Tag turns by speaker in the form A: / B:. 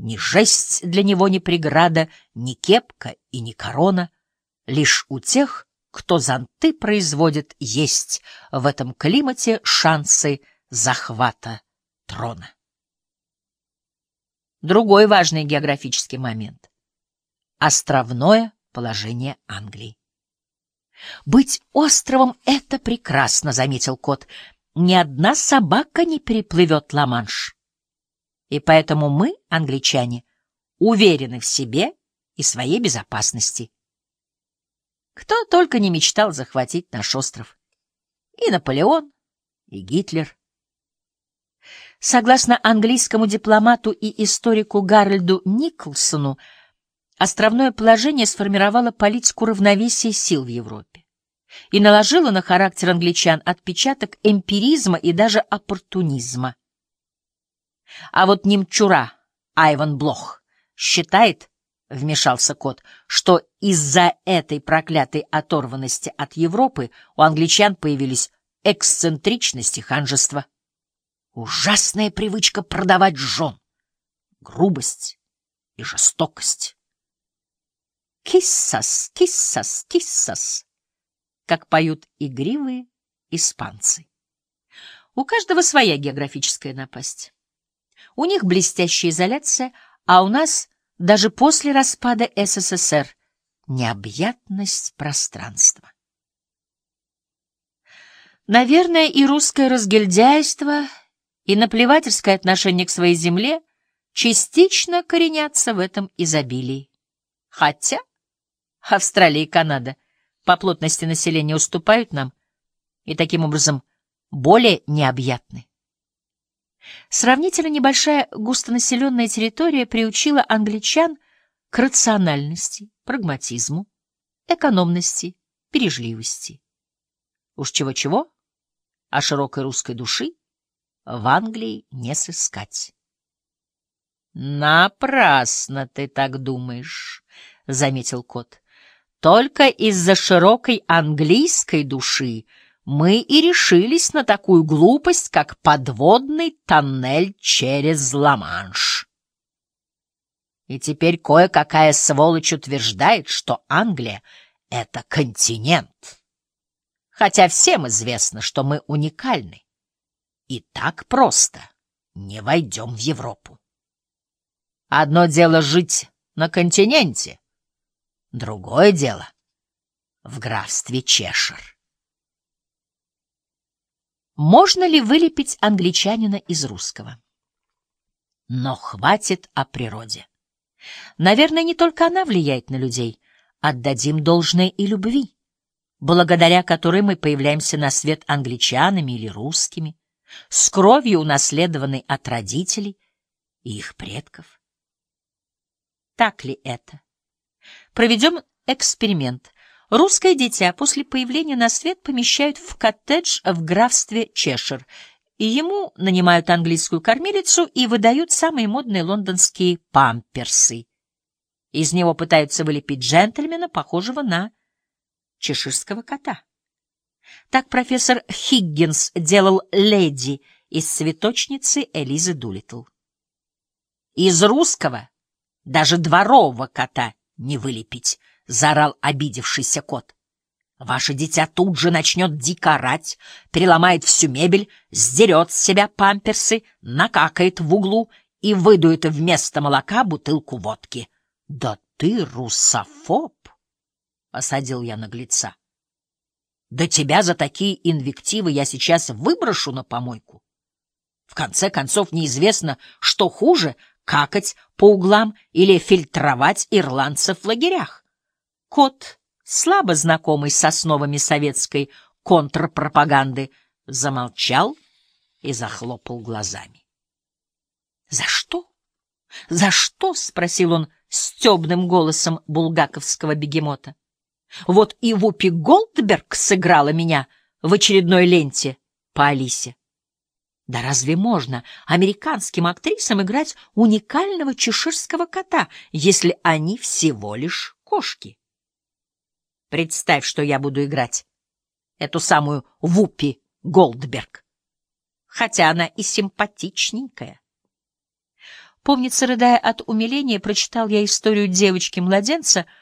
A: Ни жесть для него не преграда, ни кепка и ни корона. Лишь у тех, кто зонты производит, есть в этом климате шансы захвата трона. Другой важный географический момент — островное положение Англии. «Быть островом — это прекрасно», — заметил кот. «Ни одна собака не переплывет Ла-Манш. И поэтому мы, англичане, уверены в себе и своей безопасности. Кто только не мечтал захватить наш остров. И Наполеон, и Гитлер. Согласно английскому дипломату и историку Гарольду Николсону, островное положение сформировало политику равновесия сил в Европе и наложило на характер англичан отпечаток эмпиризма и даже оппортунизма. А вот немчура Айван Блох считает, — вмешался кот, — что из-за этой проклятой оторванности от Европы у англичан появились эксцентричность и ханжество. Ужасная привычка продавать жен, грубость и жестокость. «Киссас, киссас, киссас», как поют игривые испанцы. У каждого своя географическая напасть. У них блестящая изоляция, а у нас даже после распада СССР необъятность пространства. Наверное, и русское разгильдяйство, и наплевательское отношение к своей земле частично коренятся в этом изобилии. Хотя Австралия и Канада по плотности населения уступают нам и таким образом более необъятны. Сравнительно небольшая густонаселенная территория приучила англичан к рациональности, прагматизму, экономности, бережливости. Уж чего-чего, а широкой русской души в Англии не сыскать. «Напрасно ты так думаешь», — заметил кот. «Только из-за широкой английской души мы и решились на такую глупость, как подводный тоннель через Ла-Манш. И теперь кое-какая сволочь утверждает, что Англия — это континент. Хотя всем известно, что мы уникальны. И так просто не войдем в Европу. Одно дело жить на континенте, другое дело — в графстве Чешир. Можно ли вылепить англичанина из русского? Но хватит о природе. Наверное, не только она влияет на людей. Отдадим должное и любви, благодаря которой мы появляемся на свет англичанами или русскими, с кровью, унаследованной от родителей и их предков. Так ли это? Проведем эксперимент. Русское дитя после появления на свет помещают в коттедж в графстве Чешир, и ему нанимают английскую кормилицу и выдают самые модные лондонские памперсы. Из него пытаются вылепить джентльмена, похожего на чеширского кота. Так профессор Хиггинс делал леди из цветочницы Элизы Дулитл. Из русского даже дворового кота не вылепить, — заорал обидевшийся кот. Ваше дитя тут же начнет дико орать, переломает всю мебель, сдерет с себя памперсы, накакает в углу и выдует вместо молока бутылку водки. — Да ты русофоб! — осадил я наглеца. — Да тебя за такие инвективы я сейчас выброшу на помойку. В конце концов, неизвестно, что хуже — какать по углам или фильтровать ирландцев в лагерях. Кот, слабо знакомый с основами советской контрпропаганды, замолчал и захлопал глазами. — За что? За что? — спросил он стебным голосом булгаковского бегемота. — Вот и Вупи Голдберг сыграла меня в очередной ленте по Алисе. Да разве можно американским актрисам играть уникального чеширского кота, если они всего лишь кошки? Представь, что я буду играть. Эту самую Вупи Голдберг. Хотя она и симпатичненькая. Помнится, рыдая от умиления, прочитал я историю девочки-младенца —